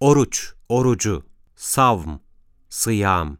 Oruç, orucu, savm, sıyam,